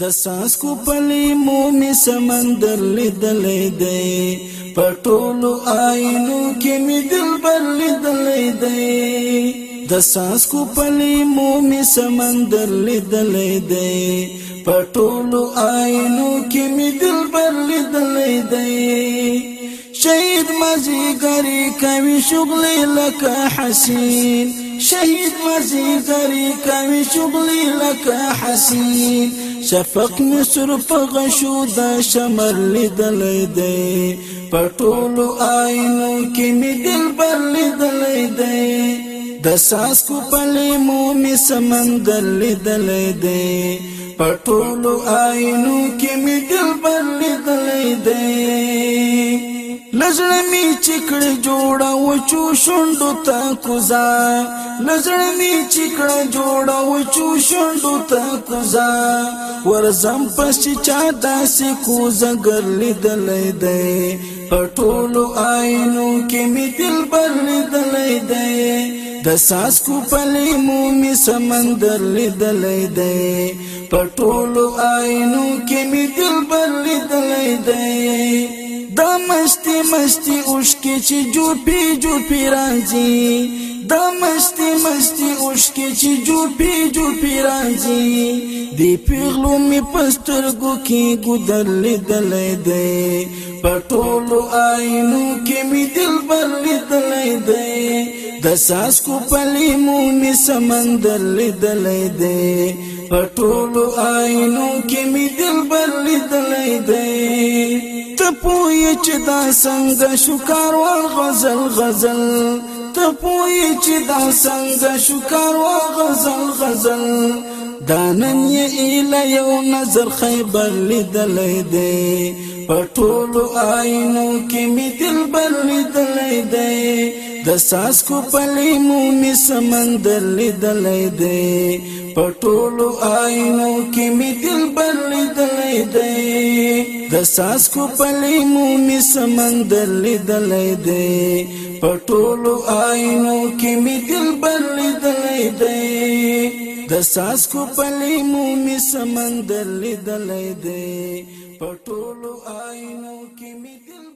د ساسکو پلی مومی سمندر لیدلی دی پټولو آینو کې می دلبر لیدلی دی د ساسکو پلی مومی سمندر لیدلی دی پټولو آینو کې می دلبر لیدلی دی شهید مزیګری کوي شغلې لکه حسین شهید مزیګری کوي شغلې لکه حسین شفق مصر په غشو د شمر لیدلې دی په ټولو آینو کې می دل بر لیدلې دی د ساسکو په لیمو می سمندر لیدلې دی په ټولو آینو کې می دل بر لیدلې دی لزړه می چکړه جوړه و چو شوندو ته کوزا لزړه می چکړه جوړه و چو شوندو ته کوزا ورزم پس چا داسې کوزا ګرلیدلې دی پټولو آینو کې می دل برلیدلې دی د ساس کو پلی مومی سمندر لیدلی دی پټولو آینو کې می دل بر لیدلی دی دا مستی مستی اوشکی چې جو پی جو پی راځي دا مستی مستی اوشکی چې جو پی جو پی راځي دی پیغلو می پسترګو کې ګدل دل دی پټولو آینو کې می دل بل دل دی د ساس کو پلی مو می سمندر دل دی پټولو آینو کې می دل بل دل دی پوی چې دا څنګه شکار ور غزل غزل ته پوی چې دا څنګه شکار ور غزل غزل دانن یې اله یو نظر خیبر لیدلې دی پټول آینو کې می دلبر لیدلې دی د ساس کو پلې مو می سمندر لیدلې دی پټول آینو کې می دلبر لیدلې دی د ساس کو پلی مومی سمندر لیدلې دی په ټولو آینو کې می دل بل لیدلې دی د ساس کو پلی مومی سمندر لیدلې دی په ټولو آینو کې می دل